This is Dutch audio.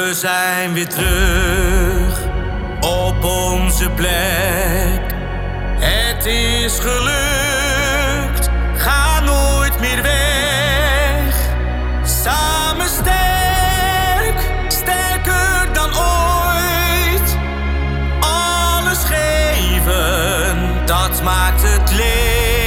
We zijn weer terug op onze plek. Het is gelukt, ga nooit meer weg. Samen sterk, sterker dan ooit. Alles geven, dat maakt het leven.